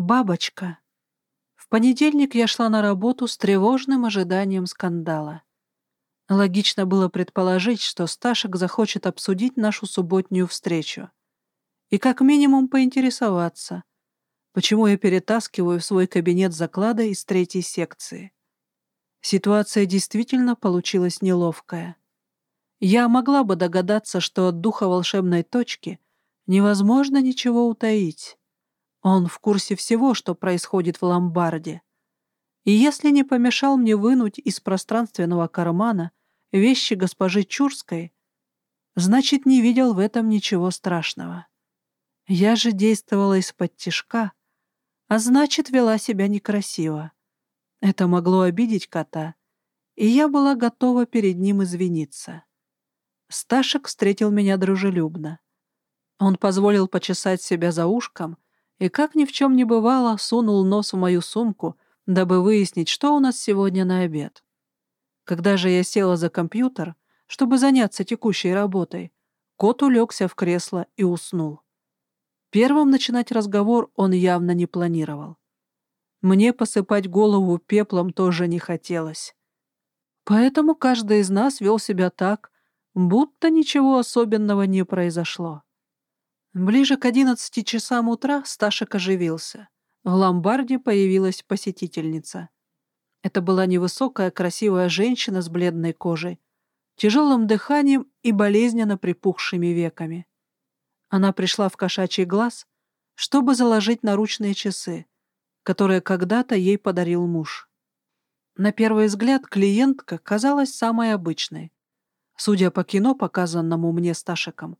Бабочка. В понедельник я шла на работу с тревожным ожиданием скандала. Логично было предположить, что Сташек захочет обсудить нашу субботнюю встречу. И как минимум поинтересоваться, почему я перетаскиваю в свой кабинет заклады из третьей секции. Ситуация действительно получилась неловкая. Я могла бы догадаться, что от духа волшебной точки невозможно ничего утаить. Он в курсе всего, что происходит в ломбарде. И если не помешал мне вынуть из пространственного кармана вещи госпожи Чурской, значит, не видел в этом ничего страшного. Я же действовала из-под тишка, а значит, вела себя некрасиво. Это могло обидеть кота, и я была готова перед ним извиниться. Сташек встретил меня дружелюбно. Он позволил почесать себя за ушком и, как ни в чем не бывало, сунул нос в мою сумку, дабы выяснить, что у нас сегодня на обед. Когда же я села за компьютер, чтобы заняться текущей работой, кот улегся в кресло и уснул. Первым начинать разговор он явно не планировал. Мне посыпать голову пеплом тоже не хотелось. Поэтому каждый из нас вел себя так, будто ничего особенного не произошло. Ближе к одиннадцати часам утра Сташек оживился. В ломбарде появилась посетительница. Это была невысокая красивая женщина с бледной кожей, тяжелым дыханием и болезненно припухшими веками. Она пришла в кошачий глаз, чтобы заложить наручные часы, которые когда-то ей подарил муж. На первый взгляд клиентка казалась самой обычной. Судя по кино, показанному мне Сташиком,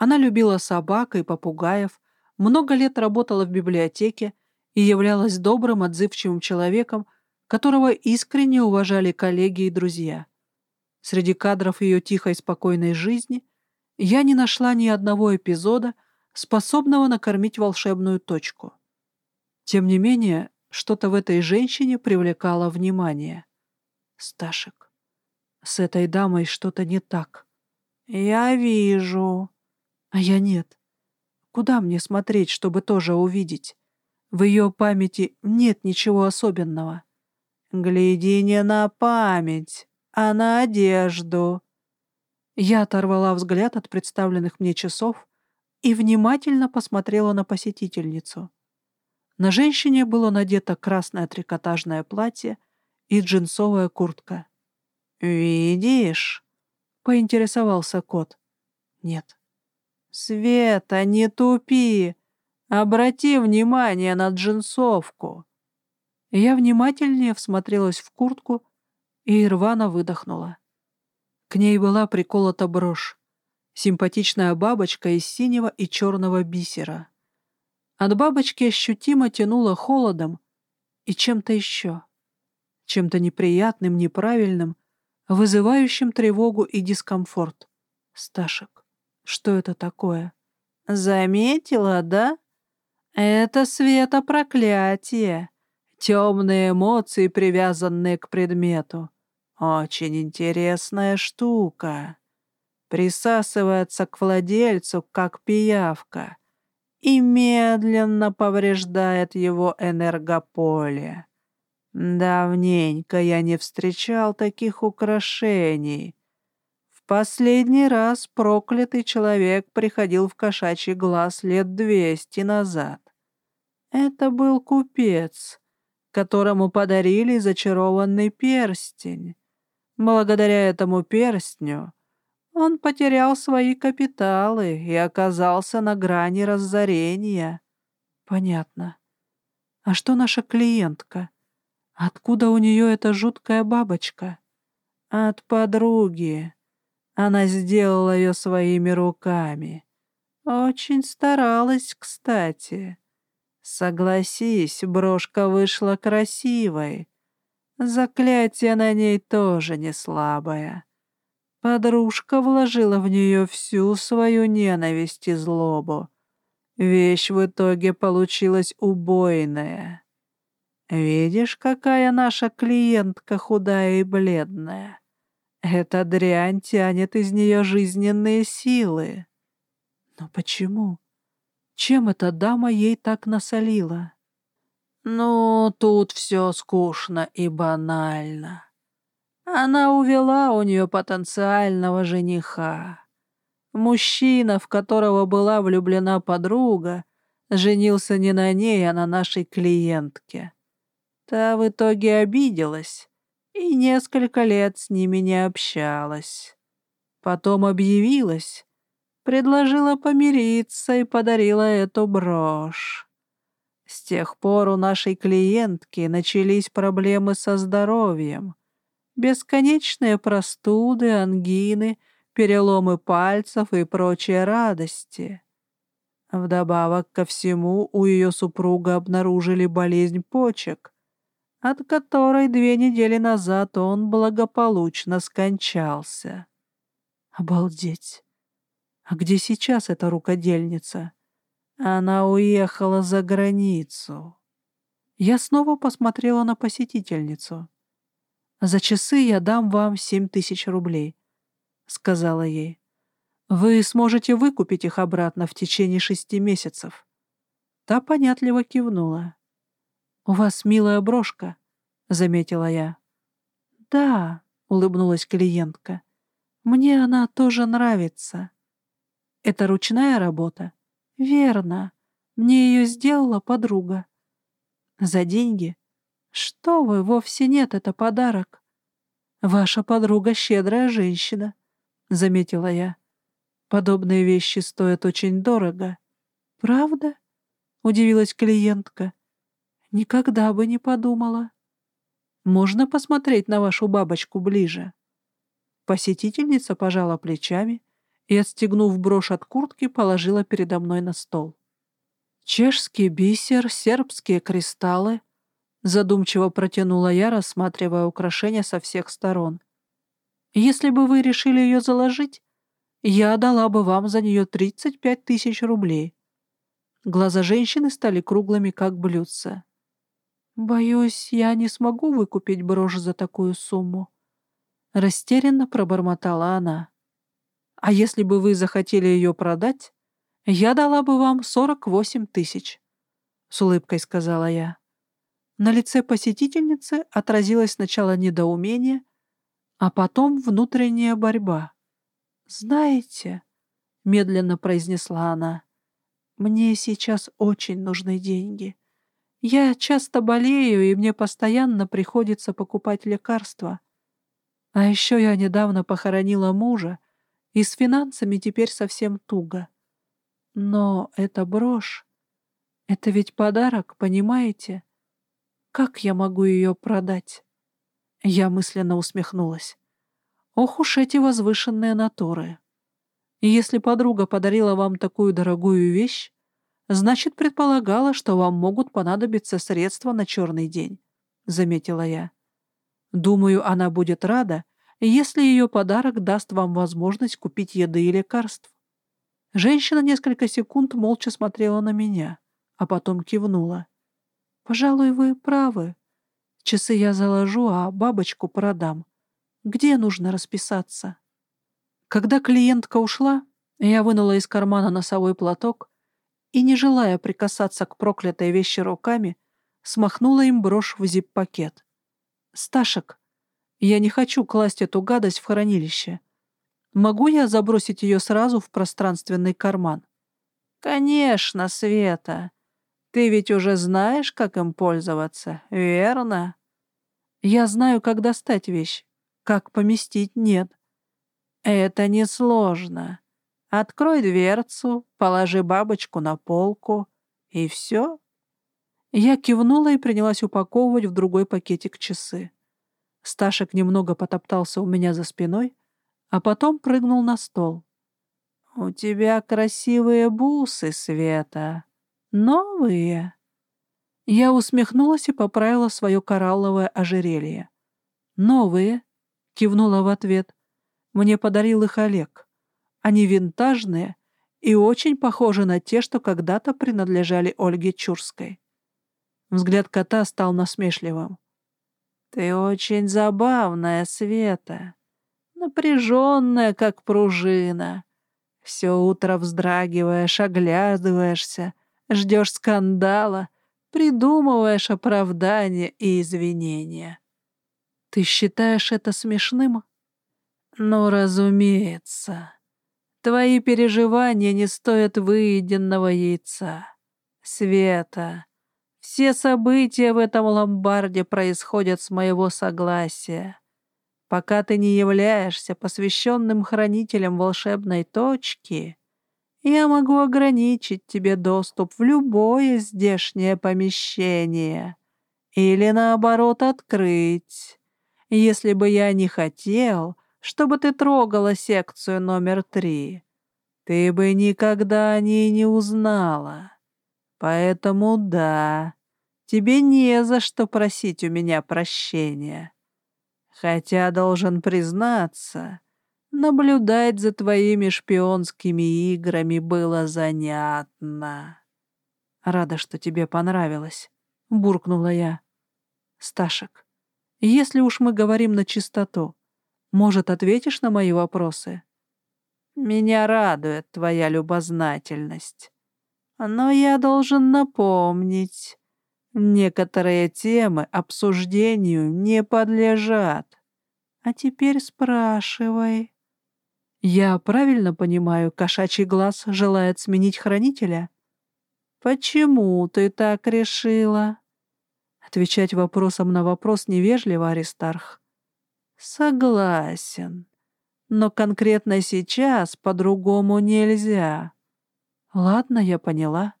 она любила собак и попугаев, много лет работала в библиотеке и являлась добрым, отзывчивым человеком, которого искренне уважали коллеги и друзья. Среди кадров ее тихой спокойной жизни я не нашла ни одного эпизода, способного накормить волшебную точку. Тем не менее, что-то в этой женщине привлекало внимание. Сташек, с этой дамой что-то не так. Я вижу. А я нет. Куда мне смотреть, чтобы тоже увидеть? В ее памяти нет ничего особенного. Гляди не на память, а на одежду. Я оторвала взгляд от представленных мне часов и внимательно посмотрела на посетительницу. На женщине было надето красное трикотажное платье и джинсовая куртка. «Видишь?» — поинтересовался кот. «Нет». «Света, не тупи! Обрати внимание на джинсовку!» Я внимательнее всмотрелась в куртку и рвано выдохнула. К ней была приколота брошь, симпатичная бабочка из синего и черного бисера. От бабочки ощутимо тянуло холодом и чем-то еще, чем-то неприятным, неправильным, вызывающим тревогу и дискомфорт. Сташек. Что это такое? Заметила, да? Это света проклятие. Темные эмоции, привязанные к предмету. Очень интересная штука. Присасывается к владельцу, как пиявка, и медленно повреждает его энергополе. Давненько я не встречал таких украшений. Последний раз проклятый человек приходил в кошачий глаз лет двести назад. Это был купец, которому подарили зачарованный перстень. Благодаря этому перстню он потерял свои капиталы и оказался на грани разорения. Понятно. А что наша клиентка? Откуда у нее эта жуткая бабочка? От подруги. Она сделала ее своими руками. Очень старалась, кстати. Согласись, брошка вышла красивой. Заклятие на ней тоже не слабое. Подружка вложила в нее всю свою ненависть и злобу. Вещь в итоге получилась убойная. Видишь, какая наша клиентка худая и бледная? Эта дрянь тянет из нее жизненные силы. Но почему? Чем эта дама ей так насолила? Ну, тут все скучно и банально. Она увела у нее потенциального жениха. Мужчина, в которого была влюблена подруга, женился не на ней, а на нашей клиентке. Та в итоге обиделась и несколько лет с ними не общалась. Потом объявилась, предложила помириться и подарила эту брошь. С тех пор у нашей клиентки начались проблемы со здоровьем. Бесконечные простуды, ангины, переломы пальцев и прочие радости. Вдобавок ко всему у ее супруга обнаружили болезнь почек, от которой две недели назад он благополучно скончался. Обалдеть! А где сейчас эта рукодельница? Она уехала за границу. Я снова посмотрела на посетительницу. «За часы я дам вам семь тысяч рублей», — сказала ей. «Вы сможете выкупить их обратно в течение шести месяцев». Та понятливо кивнула. «У вас милая брошка», — заметила я. «Да», — улыбнулась клиентка. «Мне она тоже нравится». «Это ручная работа?» «Верно. Мне ее сделала подруга». «За деньги?» «Что вы, вовсе нет, это подарок». «Ваша подруга щедрая женщина», — заметила я. «Подобные вещи стоят очень дорого». «Правда?» — удивилась клиентка. «Никогда бы не подумала». «Можно посмотреть на вашу бабочку ближе?» Посетительница пожала плечами и, отстегнув брошь от куртки, положила передо мной на стол. «Чешский бисер, сербские кристаллы», — задумчиво протянула я, рассматривая украшения со всех сторон. «Если бы вы решили ее заложить, я дала бы вам за нее 35 тысяч рублей». Глаза женщины стали круглыми, как блюдца. «Боюсь, я не смогу выкупить брошь за такую сумму», — растерянно пробормотала она. А если бы вы захотели ее продать, я дала бы вам 48 тысяч», — с улыбкой сказала я. На лице посетительницы отразилось сначала недоумение, а потом внутренняя борьба. «Знаете», — медленно произнесла она, — «мне сейчас очень нужны деньги. Я часто болею, и мне постоянно приходится покупать лекарства. А еще я недавно похоронила мужа, и с финансами теперь совсем туго. Но эта брошь — это ведь подарок, понимаете? Как я могу ее продать? Я мысленно усмехнулась. Ох уж эти возвышенные натуры. Если подруга подарила вам такую дорогую вещь, значит, предполагала, что вам могут понадобиться средства на черный день, — заметила я. Думаю, она будет рада, если ее подарок даст вам возможность купить еды и лекарств. Женщина несколько секунд молча смотрела на меня, а потом кивнула. «Пожалуй, вы правы. Часы я заложу, а бабочку продам. Где нужно расписаться?» Когда клиентка ушла, я вынула из кармана носовой платок и, не желая прикасаться к проклятой вещи руками, смахнула им брошь в зип-пакет. «Сташек, я не хочу класть эту гадость в хранилище. Могу я забросить ее сразу в пространственный карман? Конечно, Света. Ты ведь уже знаешь, как им пользоваться, верно? Я знаю, как достать вещь. Как поместить — нет. Это несложно. Открой дверцу, положи бабочку на полку, и все. Я кивнула и принялась упаковывать в другой пакетик часы. Сташек немного потоптался у меня за спиной, а потом прыгнул на стол. «У тебя красивые бусы, Света. Новые?» Я усмехнулась и поправила свое коралловое ожерелье. «Новые?» — кивнула в ответ. «Мне подарил их Олег. Они винтажные и очень похожи на те, что когда-то принадлежали Ольге Чурской». Взгляд кота стал насмешливым. «Ты очень забавная, Света, напряженная, как пружина. Все утро вздрагиваешь, оглядываешься, ждешь скандала, придумываешь оправдания и извинения. Ты считаешь это смешным? Ну, разумеется. Твои переживания не стоят выеденного яйца. Света, все события в этом ломбарде происходят с моего согласия. Пока ты не являешься посвященным хранителем волшебной точки, я могу ограничить тебе доступ в любое здешнее помещение или, наоборот, открыть. Если бы я не хотел, чтобы ты трогала секцию номер три, ты бы никогда о ней не узнала. Поэтому да, тебе не за что просить у меня прощения. Хотя, должен признаться, наблюдать за твоими шпионскими играми было занятно. Рада, что тебе понравилось, — буркнула я. Сташек, если уж мы говорим на чистоту, может, ответишь на мои вопросы? Меня радует твоя любознательность. Но я должен напомнить, некоторые темы обсуждению не подлежат. А теперь спрашивай. Я правильно понимаю, кошачий глаз желает сменить хранителя? Почему ты так решила? Отвечать вопросом на вопрос невежливо, Аристарх. Согласен. Но конкретно сейчас по-другому нельзя. «Ладно, я поняла.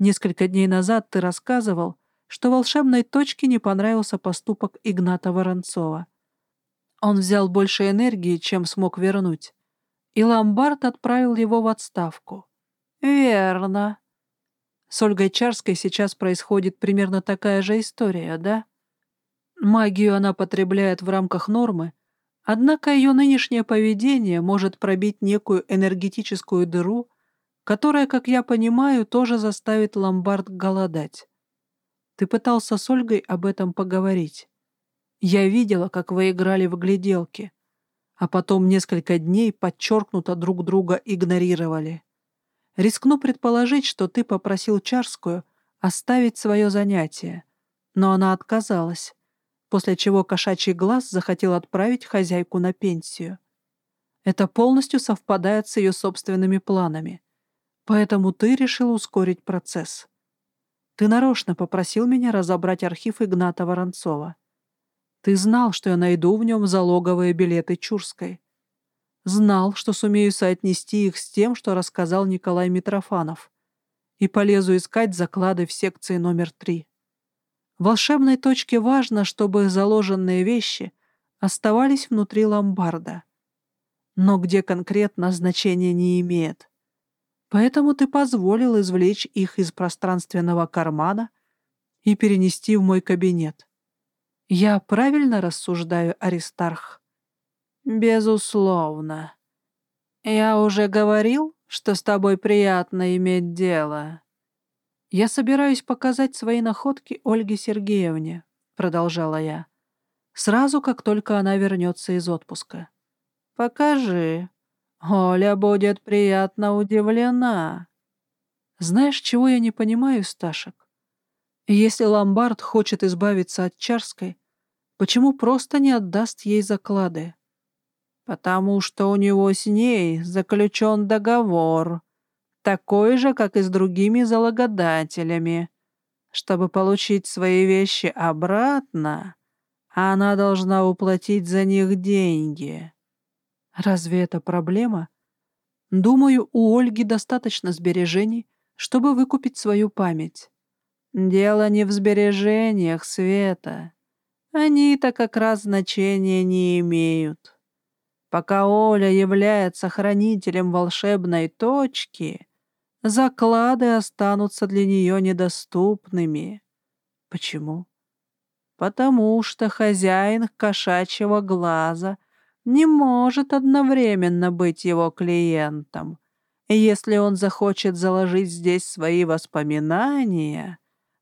Несколько дней назад ты рассказывал, что волшебной точке не понравился поступок Игната Воронцова. Он взял больше энергии, чем смог вернуть, и ломбард отправил его в отставку. «Верно. С Ольгой Чарской сейчас происходит примерно такая же история, да? Магию она потребляет в рамках нормы, однако ее нынешнее поведение может пробить некую энергетическую дыру, которая, как я понимаю, тоже заставит ломбард голодать. Ты пытался с Ольгой об этом поговорить. Я видела, как вы играли в гляделки, а потом несколько дней подчеркнуто друг друга игнорировали. Рискну предположить, что ты попросил Чарскую оставить свое занятие, но она отказалась, после чего кошачий глаз захотел отправить хозяйку на пенсию. Это полностью совпадает с ее собственными планами. Поэтому ты решил ускорить процесс. Ты нарочно попросил меня разобрать архив Игната Воронцова. Ты знал, что я найду в нем залоговые билеты Чурской. Знал, что сумею соотнести их с тем, что рассказал Николай Митрофанов, и полезу искать заклады в секции номер три. Волшебной точке важно, чтобы заложенные вещи оставались внутри ломбарда. Но где конкретно значения не имеет. Поэтому ты позволил извлечь их из пространственного кармана и перенести в мой кабинет. Я правильно рассуждаю, Аристарх? Безусловно. Я уже говорил, что с тобой приятно иметь дело. Я собираюсь показать свои находки Ольге Сергеевне, продолжала я, сразу как только она вернется из отпуска. Покажи, Оля будет приятно удивлена. Знаешь, чего я не понимаю, Сташек? Если ломбард хочет избавиться от Чарской, почему просто не отдаст ей заклады? Потому что у него с ней заключен договор, такой же, как и с другими залогодателями. Чтобы получить свои вещи обратно, она должна уплатить за них деньги. Разве это проблема? Думаю, у Ольги достаточно сбережений, чтобы выкупить свою память. Дело не в сбережениях, Света. Они-то как раз значения не имеют. Пока Оля является хранителем волшебной точки, заклады останутся для нее недоступными. Почему? Потому что хозяин кошачьего глаза не может одновременно быть его клиентом. Если он захочет заложить здесь свои воспоминания,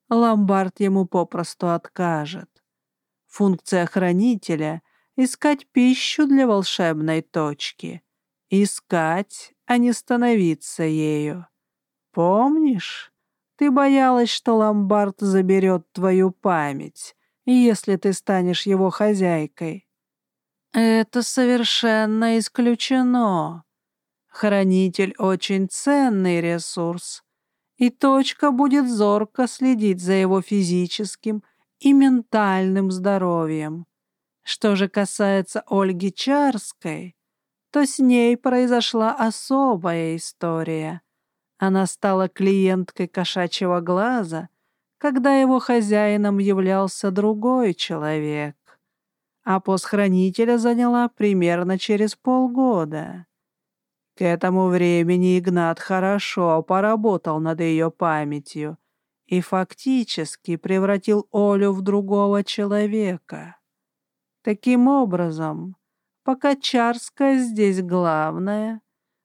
ломбард ему попросту откажет. Функция хранителя — искать пищу для волшебной точки. Искать, а не становиться ею. Помнишь? Ты боялась, что ломбард заберет твою память, если ты станешь его хозяйкой. Это совершенно исключено. Хранитель очень ценный ресурс, и точка будет зорко следить за его физическим и ментальным здоровьем. Что же касается Ольги Чарской, то с ней произошла особая история. Она стала клиенткой кошачьего глаза, когда его хозяином являлся другой человек, а пост хранителя заняла примерно через полгода. К этому времени Игнат хорошо поработал над ее памятью и фактически превратил Олю в другого человека. Таким образом, пока Чарская здесь главная,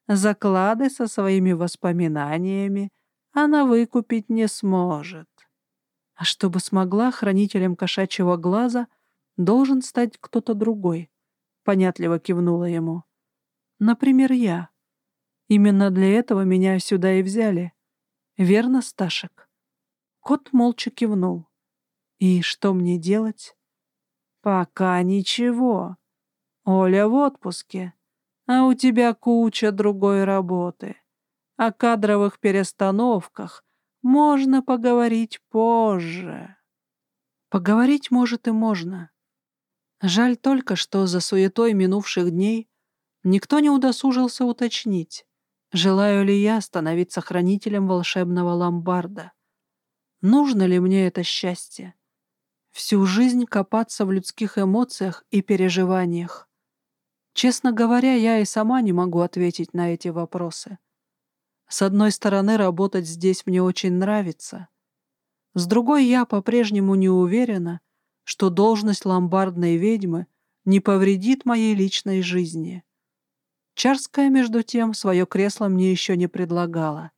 заклады со своими воспоминаниями она выкупить не сможет. А чтобы смогла хранителем кошачьего глаза, должен стать кто-то другой, понятливо кивнула ему. Например, я. Именно для этого меня сюда и взяли. Верно, Сташек? Кот молча кивнул. И что мне делать? Пока ничего. Оля в отпуске, а у тебя куча другой работы. О кадровых перестановках можно поговорить позже. Поговорить, может, и можно. Жаль только, что за суетой минувших дней никто не удосужился уточнить, желаю ли я становиться хранителем волшебного ломбарда. Нужно ли мне это счастье? Всю жизнь копаться в людских эмоциях и переживаниях. Честно говоря, я и сама не могу ответить на эти вопросы. С одной стороны, работать здесь мне очень нравится. С другой, я по-прежнему не уверена, что должность ломбардной ведьмы не повредит моей личной жизни. Чарская, между тем, свое кресло мне еще не предлагала.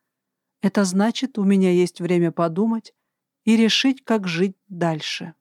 Это значит, у меня есть время подумать и решить, как жить дальше.